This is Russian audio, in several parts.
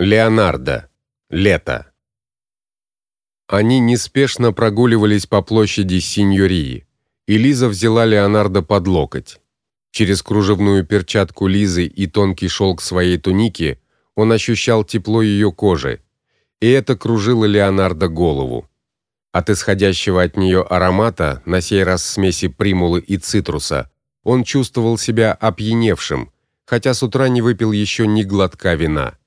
Леонардо. Лето. Они неспешно прогуливались по площади Синьории, и Лиза взяла Леонардо под локоть. Через кружевную перчатку Лизы и тонкий шелк своей туники он ощущал тепло ее кожи, и это кружило Леонардо голову. От исходящего от нее аромата, на сей раз смеси примулы и цитруса, он чувствовал себя опьяневшим, хотя с утра не выпил еще ни глотка вина.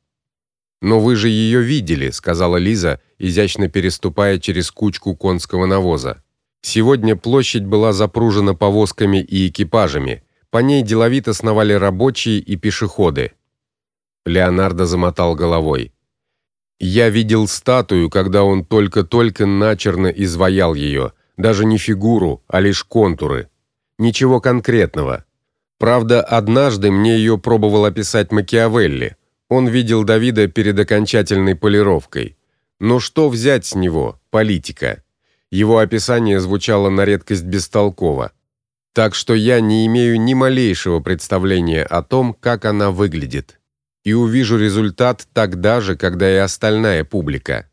Но вы же ее видели, сказала Лиза, изящно переступая через кучку конского навоза. Сегодня площадь была запружена повозками и экипажами. По ней деловито сновали рабочие и пешеходы. Леонардо замотал головой. Я видел статую, когда он только-только начерно изваял ее, даже не фигуру, а лишь контуры. Ничего конкретного. Правда, однажды мне ее пробовал описать Макиавелли. Он видел Давида перед окончательной полировкой. Но что взять с него, политика? Его описание звучало на редкость бестолково. Так что я не имею ни малейшего представления о том, как она выглядит. И увижу результат тогда же, когда и остальная публика.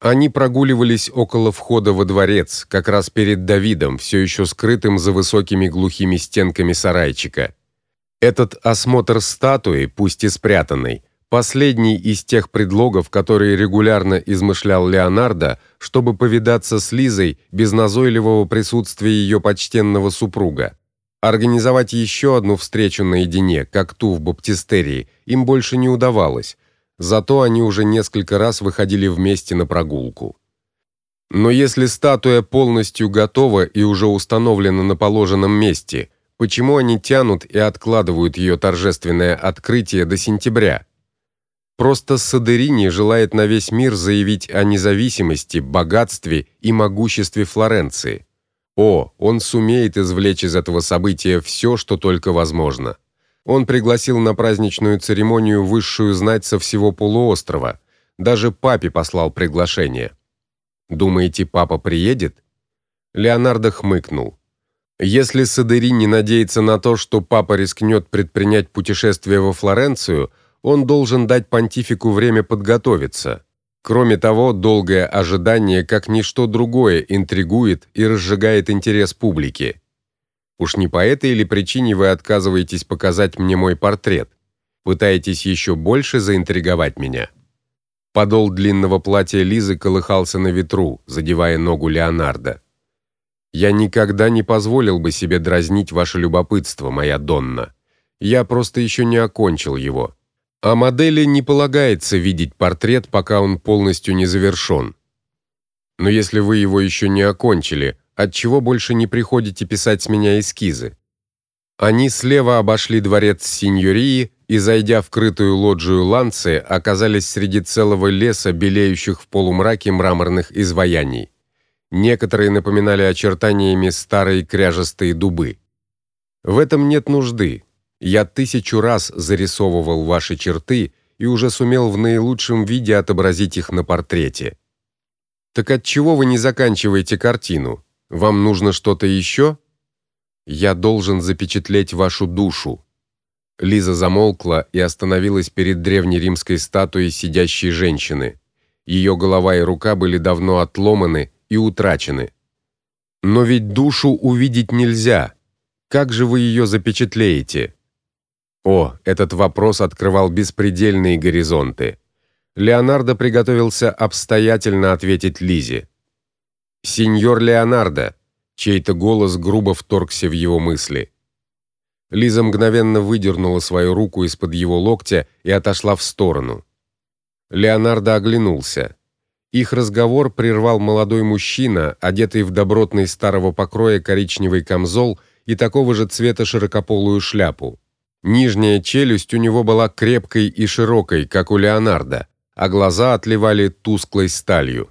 Они прогуливались около входа во дворец, как раз перед Давидом, все еще скрытым за высокими глухими стенками сарайчика. Этот осмотр статуи, пусть и спрятанной, последний из тех предлогов, которые регулярно измышлял Леонардо, чтобы повидаться с Лизой без назойливого присутствия ее почтенного супруга. Организовать еще одну встречу наедине, как ту в баптистерии, им больше не удавалось. Зато они уже несколько раз выходили вместе на прогулку. Но если статуя полностью готова и уже установлена на положенном месте, Почему они тянут и откладывают ее торжественное открытие до сентября? Просто Садерини желает на весь мир заявить о независимости, богатстве и могуществе Флоренции. О, он сумеет извлечь из этого события все, что только возможно. Он пригласил на праздничную церемонию высшую знать со всего полуострова. Даже папе послал приглашение. Думаете, папа приедет? Леонардо хмыкнул. Если Садерини надеется на то, что папа рискнет предпринять путешествие во Флоренцию, он должен дать понтифику время подготовиться. Кроме того, долгое ожидание, как ничто другое, интригует и разжигает интерес публики. Уж не по этой или причине вы отказываетесь показать мне мой портрет? Пытаетесь еще больше заинтриговать меня? Подол длинного платья Лизы колыхался на ветру, задевая ногу Леонардо. Я никогда не позволил бы себе дразнить ваше любопытство, моя Донна. Я просто еще не окончил его. А модели не полагается видеть портрет, пока он полностью не завершен. Но если вы его еще не окончили, от чего больше не приходите писать с меня эскизы? Они слева обошли дворец Синьории и, зайдя в крытую лоджию Ланцы, оказались среди целого леса белеющих в полумраке мраморных изваяний. Некоторые напоминали очертаниями старые кряжестые дубы. В этом нет нужды. Я тысячу раз зарисовывал ваши черты и уже сумел в наилучшем виде отобразить их на портрете. Так от чего вы не заканчиваете картину? Вам нужно что-то еще? Я должен запечатлеть вашу душу. Лиза замолкла и остановилась перед древнеримской статуей сидящей женщины. Ее голова и рука были давно отломаны и утрачены. Но ведь душу увидеть нельзя. Как же вы ее запечатлеете? О, этот вопрос открывал беспредельные горизонты. Леонардо приготовился обстоятельно ответить Лизе. Сеньор Леонардо, чей-то голос грубо вторгся в его мысли. Лиза мгновенно выдернула свою руку из-под его локтя и отошла в сторону. Леонардо оглянулся. Их разговор прервал молодой мужчина, одетый в добротный старого покроя коричневый камзол и такого же цвета широкополую шляпу. Нижняя челюсть у него была крепкой и широкой, как у Леонардо, а глаза отливали тусклой сталью.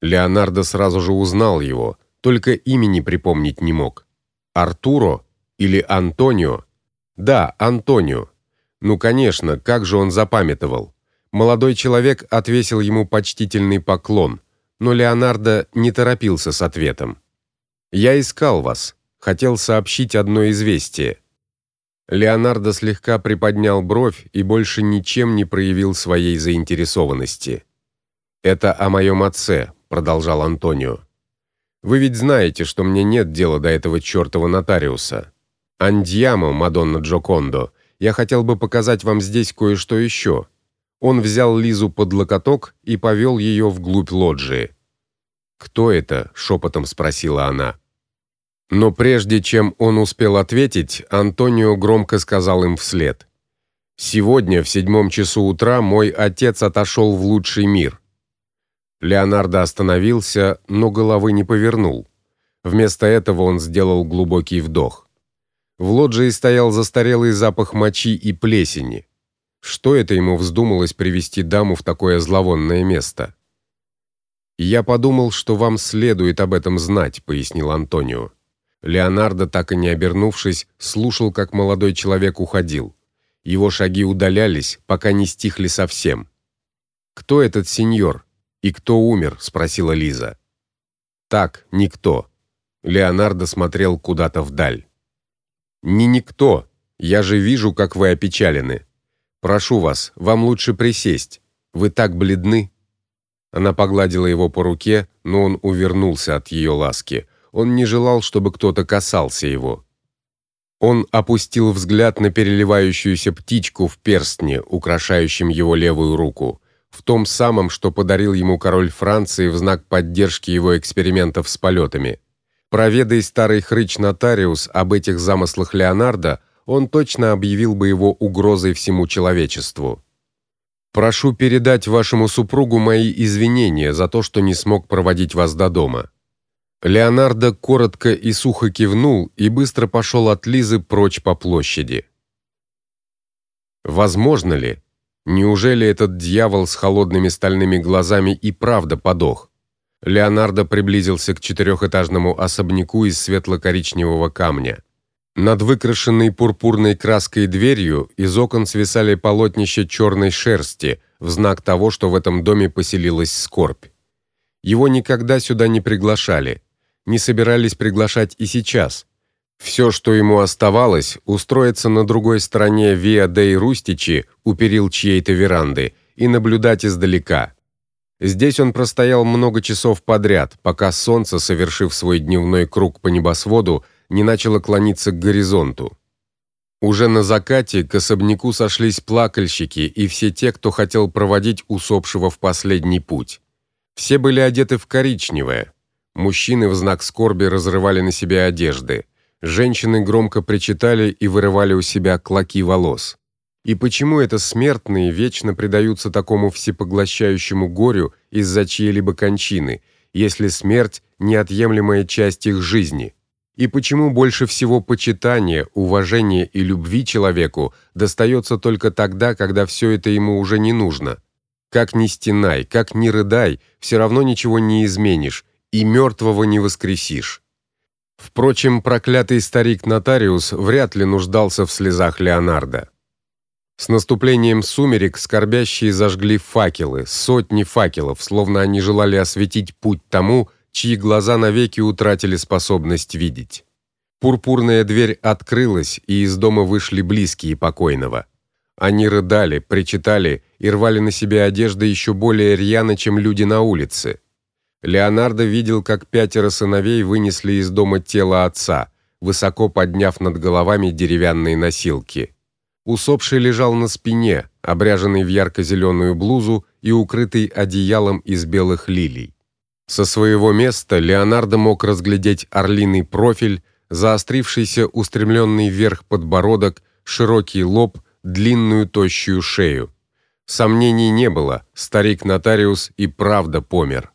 Леонардо сразу же узнал его, только имени припомнить не мог. Артуро или Антонио? Да, Антонио. Ну, конечно, как же он запамятовал. Молодой человек отвесил ему почтительный поклон, но Леонардо не торопился с ответом. Я искал вас, хотел сообщить одно известие. Леонардо слегка приподнял бровь и больше ничем не проявил своей заинтересованности. Это о моем отце, продолжал Антонио. Вы ведь знаете, что мне нет дела до этого чёртова нотариуса. Андьямо, Мадонна Джокондо, я хотел бы показать вам здесь кое-что еще. Он взял Лизу под локоток и повел ее вглубь лоджии. "Кто это?" шепотом спросила она. Но прежде чем он успел ответить, Антонио громко сказал им вслед: "Сегодня в седьмом часу утра мой отец отошел в лучший мир". Леонардо остановился, но головы не повернул. Вместо этого он сделал глубокий вдох. В лоджии стоял застарелый запах мочи и плесени. Что это ему вздумалось привести даму в такое зловонное место? Я подумал, что вам следует об этом знать, пояснил Антонио. Леонардо, так и не обернувшись, слушал, как молодой человек уходил. Его шаги удалялись, пока не стихли совсем. Кто этот сеньор и кто умер, спросила Лиза. Так, никто. Леонардо смотрел куда-то вдаль. Не никто. Я же вижу, как вы опечалены. Прошу вас, вам лучше присесть. Вы так бледны. Она погладила его по руке, но он увернулся от ее ласки. Он не желал, чтобы кто-то касался его. Он опустил взгляд на переливающуюся птичку в перстне, украшающем его левую руку, в том самом, что подарил ему король Франции в знак поддержки его экспериментов с полетами. Проведай старый хрыч нотариус об этих замыслах Леонардо, он точно объявил бы его угрозой всему человечеству. Прошу передать вашему супругу мои извинения за то, что не смог проводить вас до дома. Леонардо коротко и сухо кивнул и быстро пошел от Лизы прочь по площади. Возможно ли, неужели этот дьявол с холодными стальными глазами и правда подох? Леонардо приблизился к четырехэтажному особняку из светло-коричневого камня. Над выкрашенной пурпурной краской дверью из окон свисали полотнища черной шерсти в знак того, что в этом доме поселилась скорбь. Его никогда сюда не приглашали, не собирались приглашать и сейчас. Все, что ему оставалось, устроиться на другой стороне Виа дей Рустичи у перил чьей-то веранды и наблюдать издалека. Здесь он простоял много часов подряд, пока солнце, совершив свой дневной круг по небосводу, не начало клониться к горизонту. Уже на закате к особняку сошлись плакальщики и все те, кто хотел проводить усопшего в последний путь. Все были одеты в коричневое. Мужчины в знак скорби разрывали на себе одежды. Женщины громко причитали и вырывали у себя клоки волос. И почему это смертные вечно предаются такому всепоглощающему горю из-за чьей-либо кончины, если смерть неотъемлемая часть их жизни? И почему больше всего почитания, уважения и любви человеку достается только тогда, когда все это ему уже не нужно? Как ни стенай, как ни рыдай, все равно ничего не изменишь и мертвого не воскресишь. Впрочем, проклятый старик-нотариус вряд ли нуждался в слезах Леонардо. С наступлением сумерек скорбящие зажгли факелы, сотни факелов, словно они желали осветить путь тому, чьи глаза навеки утратили способность видеть. Пурпурная дверь открылась, и из дома вышли близкие покойного. Они рыдали, причитали и рвали на себе одежды еще более рьяно, чем люди на улице. Леонардо видел, как пятеро сыновей вынесли из дома тело отца, высоко подняв над головами деревянные носилки. Усопший лежал на спине, обряженный в ярко зеленую блузу и укрытый одеялом из белых лилий. Со своего места Леонардо мог разглядеть орлиный профиль, заострившийся, устремленный вверх подбородок, широкий лоб, длинную тощую шею. Сомнений не было, старик-нотариус и правда помер.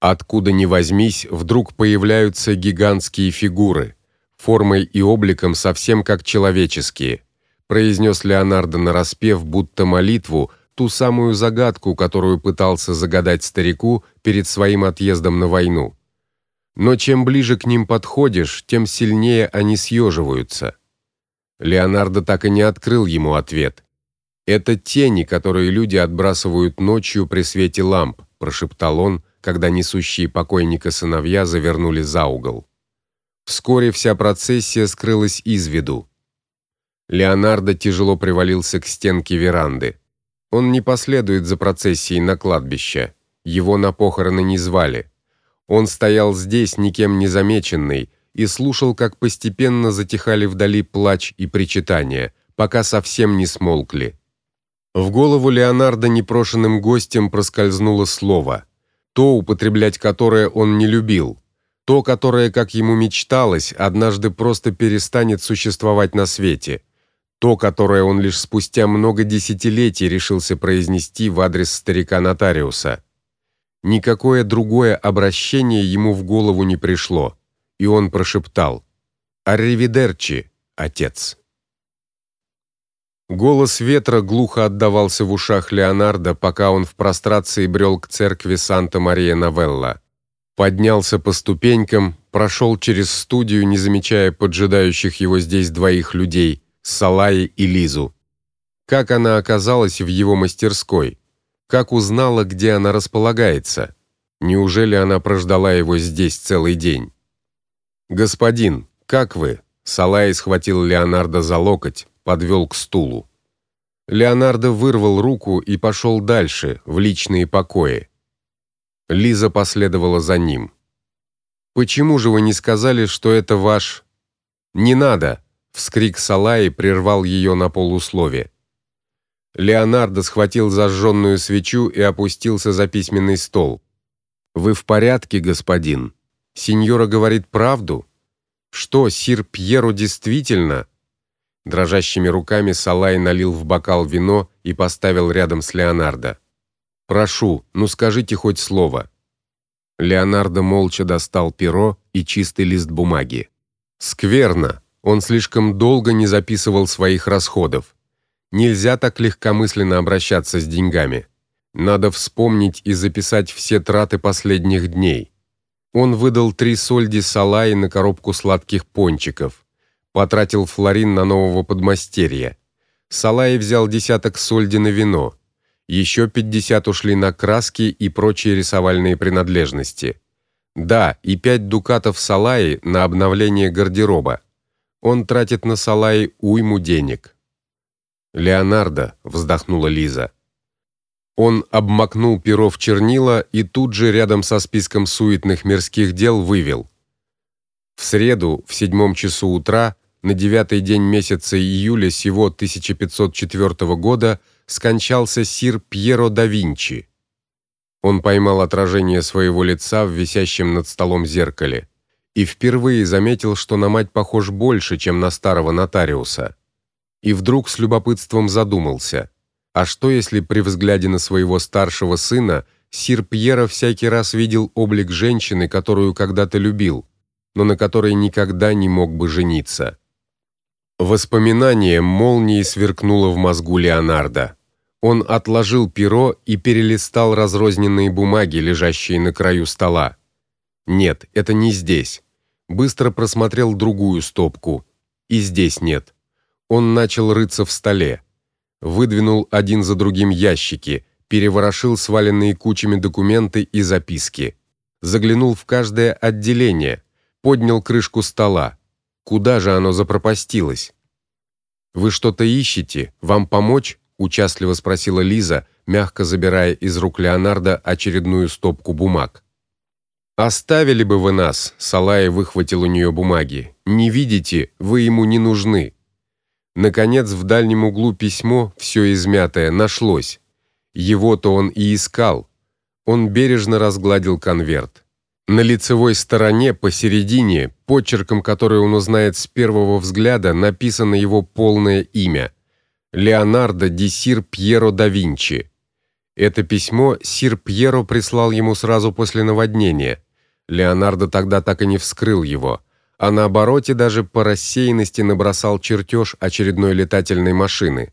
Откуда ни возьмись, вдруг появляются гигантские фигуры, формой и обликом совсем как человеческие, произнес Леонардо нараспев будто молитву, ту самую загадку, которую пытался загадать старику перед своим отъездом на войну. Но чем ближе к ним подходишь, тем сильнее они съеживаются. Леонардо так и не открыл ему ответ. Это тени, которые люди отбрасывают ночью при свете ламп, прошептал он, когда несущие покойника сыновья завернули за угол. Вскоре вся процессия скрылась из виду. Леонардо тяжело привалился к стенке веранды. Он не последует за процессией на кладбище. Его на похороны не звали. Он стоял здесь, никем не замеченный, и слушал, как постепенно затихали вдали плач и причитания, пока совсем не смолкли. В голову Леонардо непрошенным гостем проскользнуло слово, то употреблять которое он не любил, то, которое, как ему мечталось, однажды просто перестанет существовать на свете, то, которое он лишь спустя много десятилетий решился произнести в адрес старика нотариуса. Никакое другое обращение ему в голову не пришло, и он прошептал: "Арривидерчи, отец". Голос ветра глухо отдавался в ушах Леонардо, пока он в прострации брел к церкви Санта-Мария-Новелла. Поднялся по ступенькам, прошел через студию, не замечая поджидающих его здесь двоих людей, Салаи и Лизу. Как она оказалась в его мастерской? Как узнала, где она располагается? Неужели она прождала его здесь целый день? Господин, как вы? Салай схватил Леонардо за локоть, подвел к стулу. Леонардо вырвал руку и пошел дальше, в личные покои. Лиза последовала за ним. Почему же вы не сказали, что это ваш Не надо, вскрик Салаи прервал ее на полуслове. Леонардо схватил зажженную свечу и опустился за письменный стол. Вы в порядке, господин? Синьора говорит правду? Что, сир Пьеро действительно? Дрожащими руками Салай налил в бокал вино и поставил рядом с Леонардо. Прошу, ну скажите хоть слово. Леонардо молча достал перо и чистый лист бумаги. Скверно. Он слишком долго не записывал своих расходов. Нельзя так легкомысленно обращаться с деньгами. Надо вспомнить и записать все траты последних дней. Он выдал три сольди салаи на коробку сладких пончиков. Потратил флорин на нового подмастерья. Салаи взял десяток сольди на вино. Еще 50 ушли на краски и прочие рисовальные принадлежности. Да, и пять дукатов Салаи на обновление гардероба. Он тратит на Салаи уйму денег. Леонардо, вздохнула Лиза. Он обмакнул перо в чернила и тут же рядом со списком суетных мирских дел вывел: В среду в седьмом часу утра на девятый день месяца июля сего 1504 года скончался сир Пьеро да Винчи. Он поймал отражение своего лица в висящем над столом зеркале и впервые заметил, что на мать похож больше, чем на старого нотариуса и вдруг с любопытством задумался: а что если при взгляде на своего старшего сына сир Пьеро всякий раз видел облик женщины, которую когда-то любил, но на которой никогда не мог бы жениться? Воспоминание молнией сверкнуло в мозгу Леонардо. Он отложил перо и перелистал разрозненные бумаги, лежащие на краю стола. Нет, это не здесь. Быстро просмотрел другую стопку. И здесь нет. Он начал рыться в столе, выдвинул один за другим ящики, переворошил сваленные кучами документы и записки, заглянул в каждое отделение, поднял крышку стола. Куда же оно запропастилось? Вы что-то ищете? Вам помочь? участливо спросила Лиза, мягко забирая из рук Леонардо очередную стопку бумаг. Оставили бы вы нас, Салай выхватил у нее бумаги. Не видите, вы ему не нужны. Наконец, в дальнем углу письмо, все измятое, нашлось. Его-то он и искал. Он бережно разгладил конверт. На лицевой стороне посередине, почерком, который он узнает с первого взгляда, написано его полное имя: Леонардо ди Сир Пьеро да Винчи. Это письмо Сир Пьеро прислал ему сразу после наводнения. Леонардо тогда так и не вскрыл его а на обороте даже по рассеянности набросал чертеж очередной летательной машины.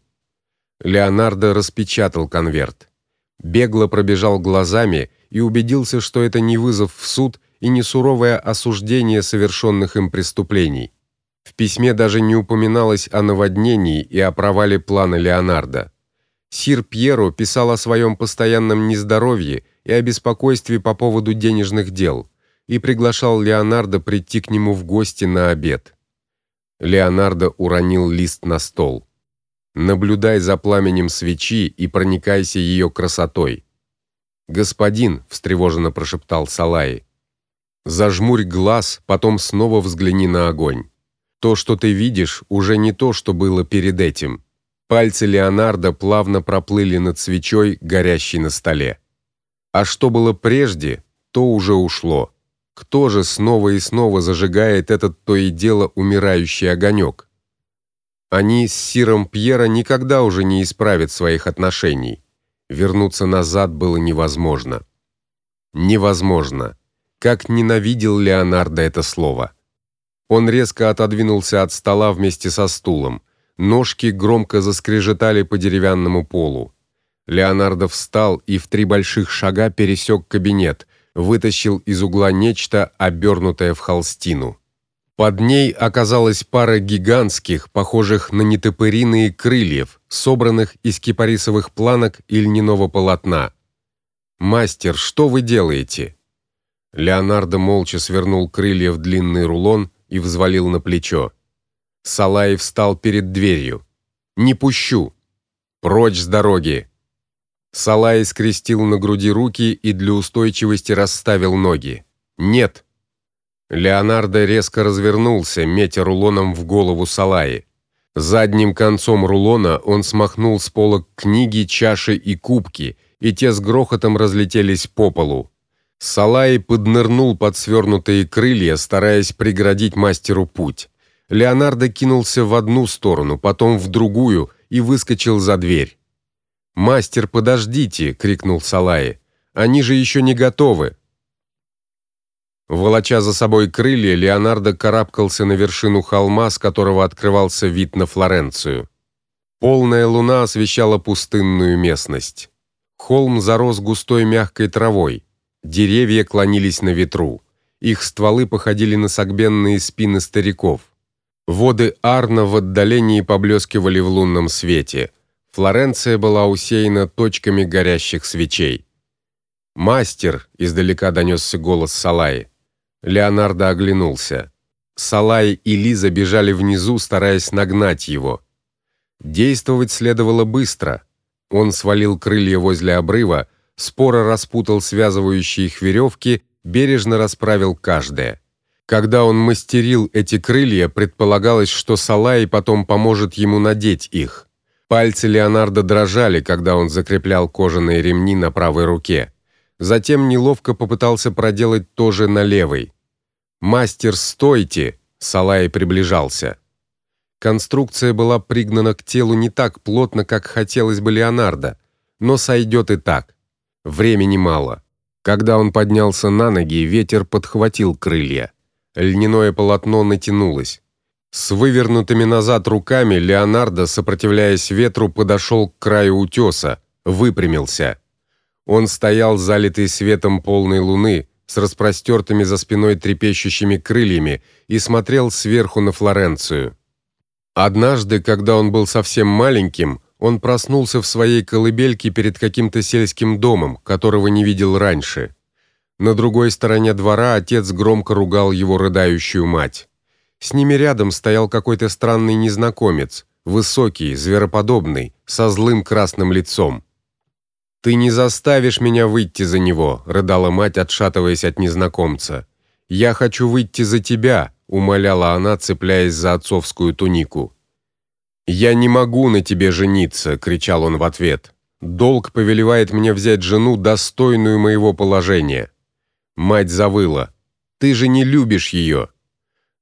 Леонардо распечатал конверт. Бегло пробежал глазами и убедился, что это не вызов в суд и не суровое осуждение совершенных им преступлений. В письме даже не упоминалось о наводнении и о провале плана Леонардо. Сир Пьеро писал о своем постоянном нездоровье и о беспокойстве по поводу денежных дел и приглашал Леонардо прийти к нему в гости на обед. Леонардо уронил лист на стол. Наблюдай за пламенем свечи и проникайся ее красотой. Господин, встревоженно прошептал Салай. Зажмурь глаз, потом снова взгляни на огонь. То, что ты видишь, уже не то, что было перед этим. Пальцы Леонардо плавно проплыли над свечой, горящей на столе. А что было прежде, то уже ушло. Кто же снова и снова зажигает этот то и дело умирающий огонек? Они с Сиром Пьера никогда уже не исправят своих отношений. Вернуться назад было невозможно. Невозможно. Как ненавидел Леонардо это слово. Он резко отодвинулся от стола вместе со стулом. Ножки громко заскрежетали по деревянному полу. Леонардо встал и в три больших шага пересек кабинет, вытащил из угла нечто обернутое в холстину. Под ней оказалась пара гигантских, похожих на нетопыриные крыльев, собранных из кипарисовых планок и льняного полотна. Мастер, что вы делаете? Леонардо молча свернул крылья в длинный рулон и взвалил на плечо. Салаев встал перед дверью. Не пущу. Прочь с дороги. Салай скрестил на груди руки и для устойчивости расставил ноги. Нет. Леонардо резко развернулся, метя рулоном в голову Салаи. Задним концом рулона он смахнул с полок книги, чаши и кубки, и те с грохотом разлетелись по полу. Салай поднырнул под свернутые крылья, стараясь преградить мастеру путь. Леонардо кинулся в одну сторону, потом в другую и выскочил за дверь. "Мастер, подождите", крикнул Салай. "Они же еще не готовы". Волоча за собой крылья, Леонардо карабкался на вершину холма, с которого открывался вид на Флоренцию. Полная луна освещала пустынную местность. Холм зарос густой мягкой травой. Деревья клонились на ветру. Их стволы походили на согбенные спины стариков. Воды Арно в отдалении поблескивали в лунном свете. Флоренция была усеяна точками горящих свечей. "Мастер", издалека донесся голос Салаи. Леонардо оглянулся. Салай и Лиза бежали внизу, стараясь нагнать его. Действовать следовало быстро. Он свалил крылья возле обрыва, споро распутал связывающие их веревки, бережно расправил каждое. Когда он мастерил эти крылья, предполагалось, что Салай потом поможет ему надеть их. Пальцы Леонардо дрожали, когда он закреплял кожаные ремни на правой руке. Затем неловко попытался проделать то же на левой. "Мастер, стойте!" Салай приближался. Конструкция была пригнана к телу не так плотно, как хотелось бы Леонардо, но сойдет и так. Времени мало. Когда он поднялся на ноги, ветер подхватил крылья. Льняное полотно натянулось. С вывернутыми назад руками Леонардо, сопротивляясь ветру, подошел к краю утеса, выпрямился. Он стоял залитый светом полной луны, с распростертыми за спиной трепещущими крыльями и смотрел сверху на Флоренцию. Однажды, когда он был совсем маленьким, он проснулся в своей колыбельке перед каким-то сельским домом, которого не видел раньше. На другой стороне двора отец громко ругал его рыдающую мать. С ними рядом стоял какой-то странный незнакомец, высокий, звероподобный, со злым красным лицом. Ты не заставишь меня выйти за него, рыдала мать, отшатываясь от незнакомца. Я хочу выйти за тебя, умоляла она, цепляясь за отцовскую тунику. Я не могу на тебе жениться, кричал он в ответ. Долг повелевает мне взять жену достойную моего положения. Мать завыла. Ты же не любишь ее.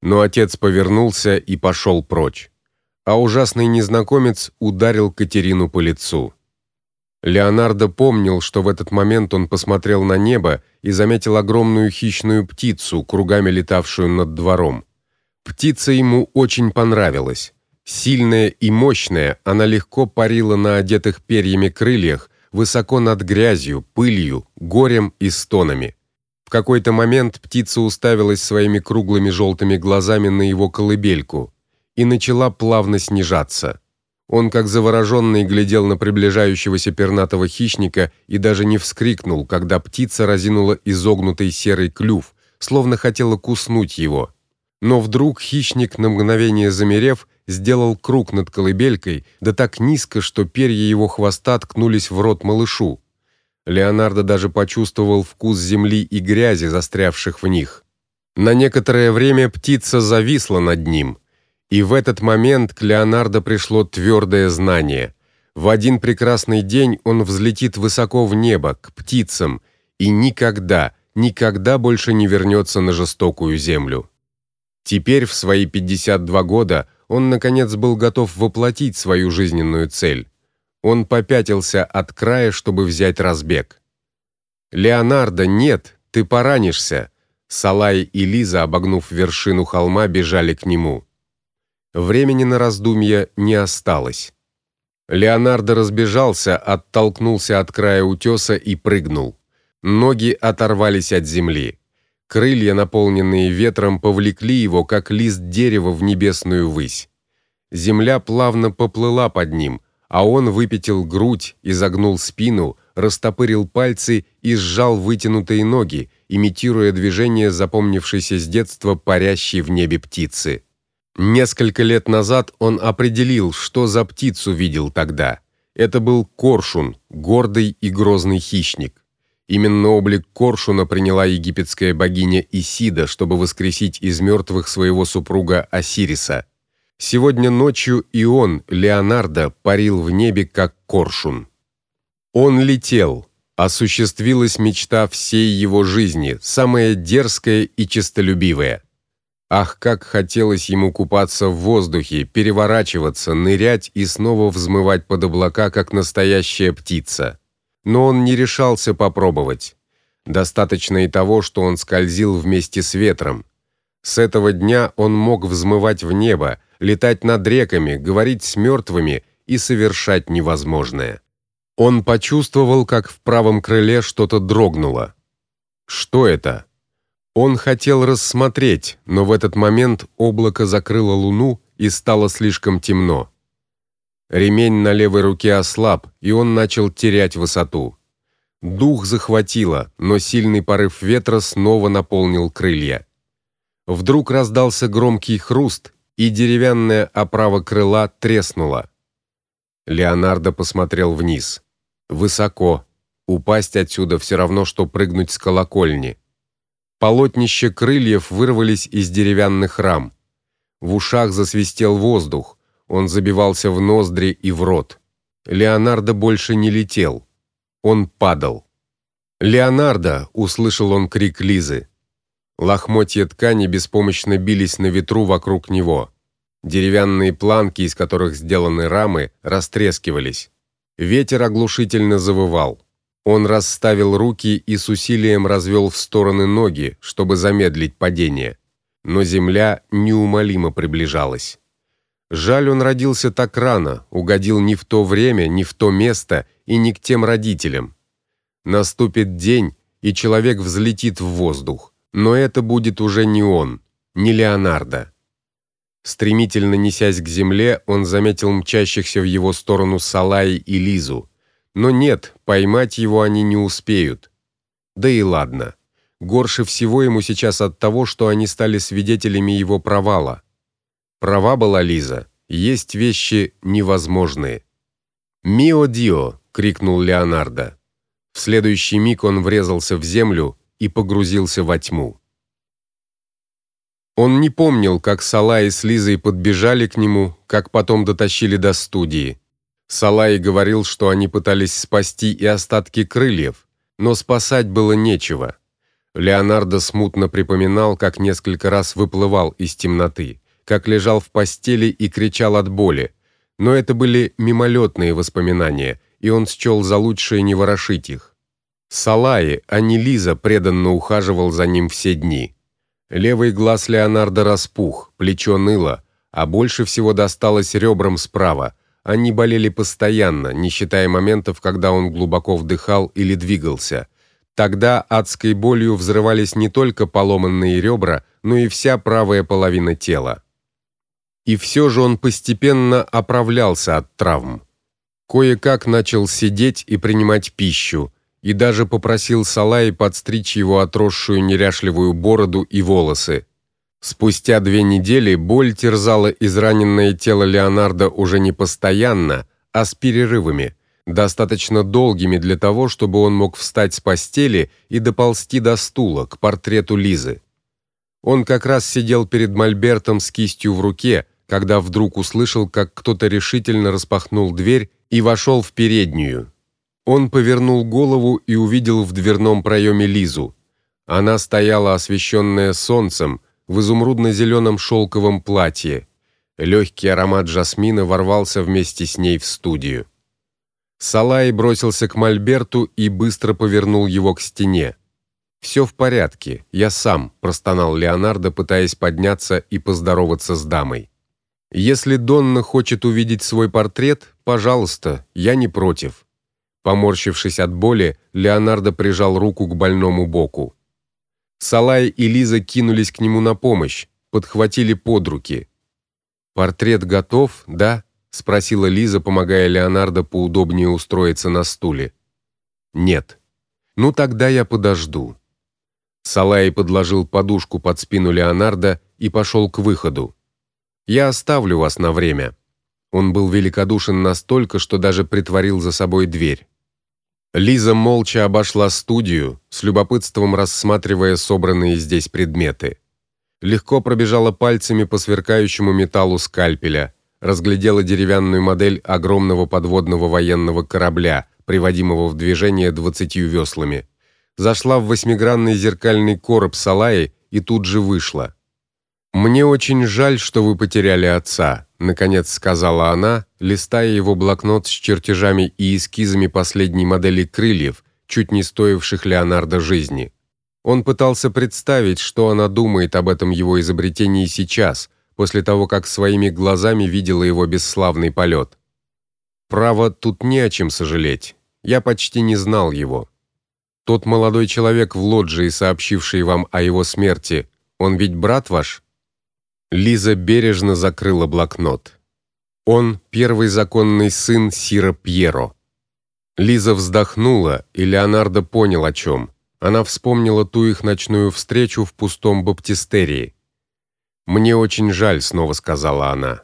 Но отец повернулся и пошел прочь. А ужасный незнакомец ударил Катерину по лицу. Леонардо помнил, что в этот момент он посмотрел на небо и заметил огромную хищную птицу, кругами летавшую над двором. Птица ему очень понравилась. Сильная и мощная, она легко парила на одетых перьями крыльях, высоко над грязью, пылью, горем и стонами. В какой-то момент птица уставилась своими круглыми желтыми глазами на его колыбельку и начала плавно снижаться. Он как завороженный глядел на приближающегося пернатого хищника и даже не вскрикнул, когда птица разинула изогнутый серый клюв, словно хотела куснуть его. Но вдруг хищник на мгновение замерев, сделал круг над колыбелькой, да так низко, что перья его хвоста ткнулись в рот малышу. Леонардо даже почувствовал вкус земли и грязи, застрявших в них. На некоторое время птица зависла над ним, и в этот момент к Леонардо пришло твердое знание. В один прекрасный день он взлетит высоко в небо к птицам и никогда, никогда больше не вернется на жестокую землю. Теперь в свои 52 года он наконец был готов воплотить свою жизненную цель. Он попятился от края, чтобы взять разбег. Леонардо, нет, ты поранишься. Салай и Лиза, обогнув вершину холма, бежали к нему. Времени на раздумья не осталось. Леонардо разбежался, оттолкнулся от края утеса и прыгнул. Ноги оторвались от земли. Крылья, наполненные ветром, повлекли его, как лист дерева в небесную высь. Земля плавно поплыла под ним, а он выпятил грудь, изогнул спину, растопырил пальцы и сжал вытянутые ноги, имитируя движение запомнившейся с детства парящей в небе птицы. Несколько лет назад он определил, что за птицу видел тогда. Это был коршун, гордый и грозный хищник. Именно облик коршуна приняла египетская богиня Исида, чтобы воскресить из мертвых своего супруга Осириса. Сегодня ночью и он, Леонардо, парил в небе как коршун. Он летел. Осуществилась мечта всей его жизни, самая дерзкая и честолюбивая. Ах, как хотелось ему купаться в воздухе, переворачиваться, нырять и снова взмывать под облака, как настоящая птица. Но он не решался попробовать. Достаточно и того, что он скользил вместе с ветром. С этого дня он мог взмывать в небо, летать над реками, говорить с мертвыми и совершать невозможное. Он почувствовал, как в правом крыле что-то дрогнуло. Что это? Он хотел рассмотреть, но в этот момент облако закрыло луну и стало слишком темно. Ремень на левой руке ослаб, и он начал терять высоту. Дух захватило, но сильный порыв ветра снова наполнил крылья. Вдруг раздался громкий хруст, и деревянная оправа крыла треснула. Леонардо посмотрел вниз. Высоко. Упасть отсюда все равно что прыгнуть с колокольни. Полотнища крыльев вырвались из деревянных рам. В ушах засвистел воздух. Он забивался в ноздри и в рот. Леонардо больше не летел. Он падал. "Леонардо!" услышал он крик Лизы. Лохмотья ткани беспомощно бились на ветру вокруг него. Деревянные планки, из которых сделаны рамы, растрескивались. Ветер оглушительно завывал. Он расставил руки и с усилием развел в стороны ноги, чтобы замедлить падение. Но земля неумолимо приближалась. Жаль, он родился так рано, угодил не в то время, не в то место и не к тем родителям. Наступит день, и человек взлетит в воздух, но это будет уже не он, не Леонардо. Стремительно несясь к земле, он заметил мчащихся в его сторону Салаи и Лизу. Но нет, поймать его они не успеют. Да и ладно. Горше всего ему сейчас от того, что они стали свидетелями его провала. Права была Лиза. Есть вещи невозможные. "Мио Дио!" крикнул Леонардо. В следующий миг он врезался в землю и погрузился во тьму. Он не помнил, как Салай с Лизой подбежали к нему, как потом дотащили до студии. Салай говорил, что они пытались спасти и остатки крыльев, но спасать было нечего. Леонардо смутно припоминал, как несколько раз выплывал из темноты, как лежал в постели и кричал от боли, но это были мимолетные воспоминания, и он счел за лучшее не ворошить их. Салай, а не Лиза, преданно ухаживал за ним все дни. Левый глаз Леонардо распух, плечо ныло, а больше всего досталось ребрам справа, они болели постоянно, не считая моментов, когда он глубоко вдыхал или двигался. Тогда адской болью взрывались не только поломанные ребра, но и вся правая половина тела. И все же он постепенно оправлялся от травм. Кое-как начал сидеть и принимать пищу, и даже попросил Салаи подстричь его отросшую неряшливую бороду и волосы. Спустя две недели боль терзала израненное тело Леонардо уже не постоянно, а с перерывами, достаточно долгими для того, чтобы он мог встать с постели и доползти до стула к портрету Лизы. Он как раз сидел перед мольбертом с кистью в руке, когда вдруг услышал, как кто-то решительно распахнул дверь и вошел в переднюю. Он повернул голову и увидел в дверном проеме Лизу. Она стояла освещенная солнцем, в изумрудно зеленом шелковом платье. Легкий аромат жасмина ворвался вместе с ней в студию. Салай бросился к мольберту и быстро повернул его к стене. «Все в порядке, я сам», простонал Леонардо, пытаясь подняться и поздороваться с дамой. Если Донна хочет увидеть свой портрет, пожалуйста, я не против. Поморщившись от боли, Леонардо прижал руку к больному боку. Салай и Лиза кинулись к нему на помощь, подхватили под руки. Портрет готов, да? спросила Лиза, помогая Леонардо поудобнее устроиться на стуле. Нет. Ну тогда я подожду. Салай подложил подушку под спину Леонардо и пошел к выходу. Я оставлю вас на время. Он был великодушен настолько, что даже притворил за собой дверь. Лиза молча обошла студию, с любопытством рассматривая собранные здесь предметы. Легко пробежала пальцами по сверкающему металлу скальпеля, разглядела деревянную модель огромного подводного военного корабля, приводимого в движение двадцатью веслами. Зашла в восьмигранный зеркальный короб Салаи и тут же вышла. Мне очень жаль, что вы потеряли отца, наконец сказала она, листая его блокнот с чертежами и эскизами последней модели крыльев, чуть не стоивших Леонардо жизни. Он пытался представить, что она думает об этом его изобретении сейчас, после того, как своими глазами видела его бесславный полет. Право, тут не о чем сожалеть. Я почти не знал его. Тот молодой человек в лоджии, сообщивший вам о его смерти, он ведь брат ваш? Лиза бережно закрыла блокнот. Он первый законный сын Сира Пьеро. Лиза вздохнула, и Леонардо понял о чем. Она вспомнила ту их ночную встречу в пустом баптистерии. Мне очень жаль, снова сказала она.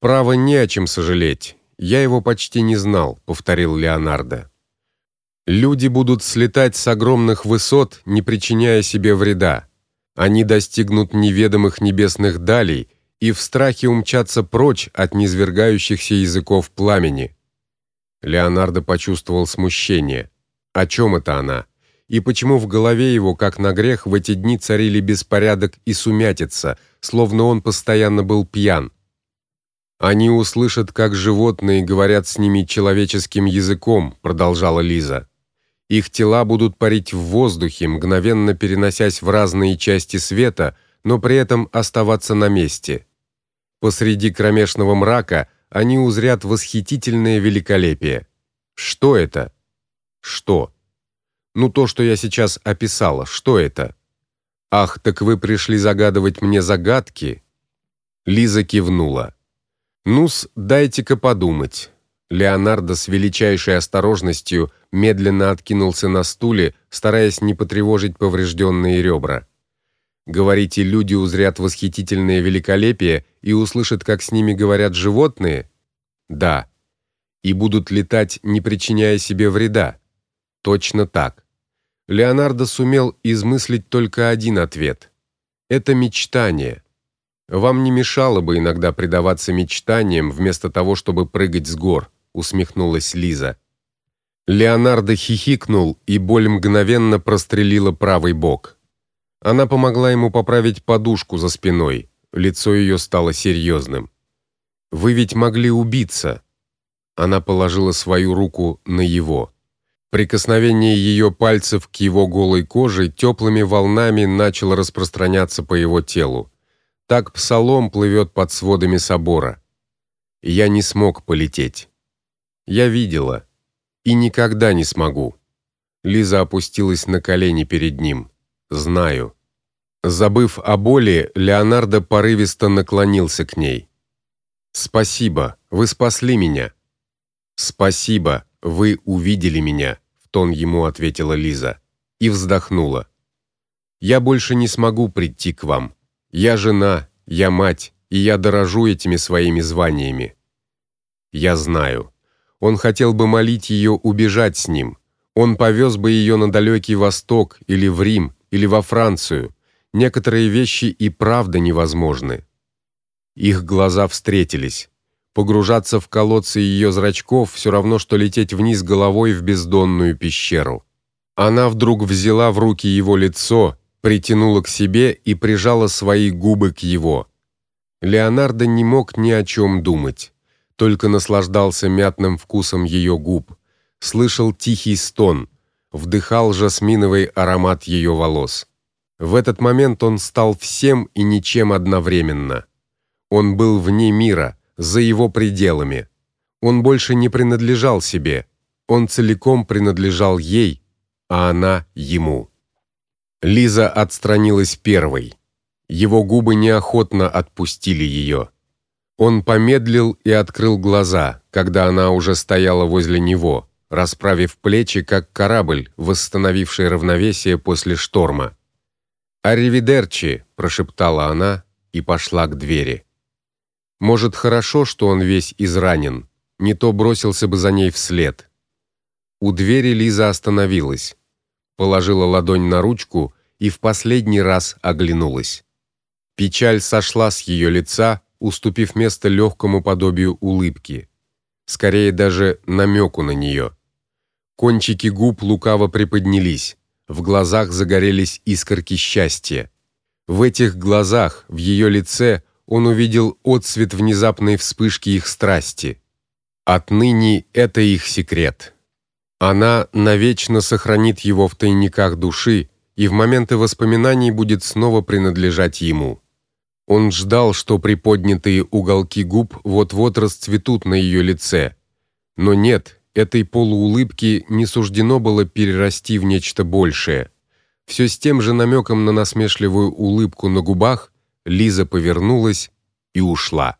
Право не о чем сожалеть. Я его почти не знал, повторил Леонардо. Люди будут слетать с огромных высот, не причиняя себе вреда. Они достигнут неведомых небесных далей и в страхе умчатся прочь от низвергающихся языков пламени. Леонардо почувствовал смущение. О чем это она? И почему в голове его, как на грех, в эти дни царили беспорядок и сумятица, словно он постоянно был пьян? Они услышат, как животные говорят с ними человеческим языком, продолжала Лиза. Их тела будут парить в воздухе, мгновенно переносясь в разные части света, но при этом оставаться на месте. Посреди кромешного мрака они узрят восхитительное великолепие. Что это? Что? Ну то, что я сейчас описала, что это? Ах, так вы пришли загадывать мне загадки? Лиза кивнула. Ну-с, дайте-ка подумать. Леонардо с величайшей осторожностью медленно откинулся на стуле, стараясь не потревожить поврежденные ребра. Говорите, люди узрят восхитительное великолепие и услышат, как с ними говорят животные? Да. И будут летать, не причиняя себе вреда. Точно так. Леонардо сумел измыслить только один ответ. Это мечтание. Вам не мешало бы иногда предаваться мечтаниям вместо того, чтобы прыгать с гор усмехнулась Лиза. Леонардо хихикнул, и боль мгновенно прострелила правый бок. Она помогла ему поправить подушку за спиной. Лицо ее стало серьезным. Вы ведь могли убиться. Она положила свою руку на его. Прикосновение ее пальцев к его голой коже теплыми волнами начало распространяться по его телу. Так псалом плывет под сводами собора. Я не смог полететь. Я видела и никогда не смогу. Лиза опустилась на колени перед ним. Знаю. Забыв о боли, Леонардо порывисто наклонился к ней. Спасибо, вы спасли меня. Спасибо, вы увидели меня, в тон ему ответила Лиза и вздохнула. Я больше не смогу прийти к вам. Я жена, я мать, и я дорожу этими своими званиями. Я знаю. Он хотел бы молить ее убежать с ним. Он повез бы ее на далекий восток или в Рим, или во Францию. Некоторые вещи и правда невозможны. Их глаза встретились. Погружаться в колодцы ее зрачков все равно что лететь вниз головой в бездонную пещеру. Она вдруг взяла в руки его лицо, притянула к себе и прижала свои губы к его. Леонардо не мог ни о чем думать, только наслаждался мятным вкусом ее губ, слышал тихий стон, вдыхал жасминовый аромат ее волос. В этот момент он стал всем и ничем одновременно. Он был вне мира, за его пределами. Он больше не принадлежал себе. Он целиком принадлежал ей, а она ему. Лиза отстранилась первой. Его губы неохотно отпустили ее. Он помедлил и открыл глаза, когда она уже стояла возле него, расправив плечи, как корабль, восстановивший равновесие после шторма. "Аривидерчи", прошептала она и пошла к двери. Может, хорошо, что он весь изранен, не то бросился бы за ней вслед. У двери Лиза остановилась, положила ладонь на ручку и в последний раз оглянулась. Печаль сошла с ее лица, уступив место легкому подобию улыбки, скорее даже намеку на нее. Кончики губ лукаво приподнялись, в глазах загорелись искорки счастья. В этих глазах, в ее лице он увидел отсвет внезапной вспышки их страсти. Отныне это их секрет. Она навечно сохранит его в тайниках души и в моменты воспоминаний будет снова принадлежать ему. Он ждал, что приподнятые уголки губ вот-вот расцветут на ее лице. Но нет, этой полуулыбки не суждено было перерасти в нечто большее. Все с тем же намеком на насмешливую улыбку на губах Лиза повернулась и ушла.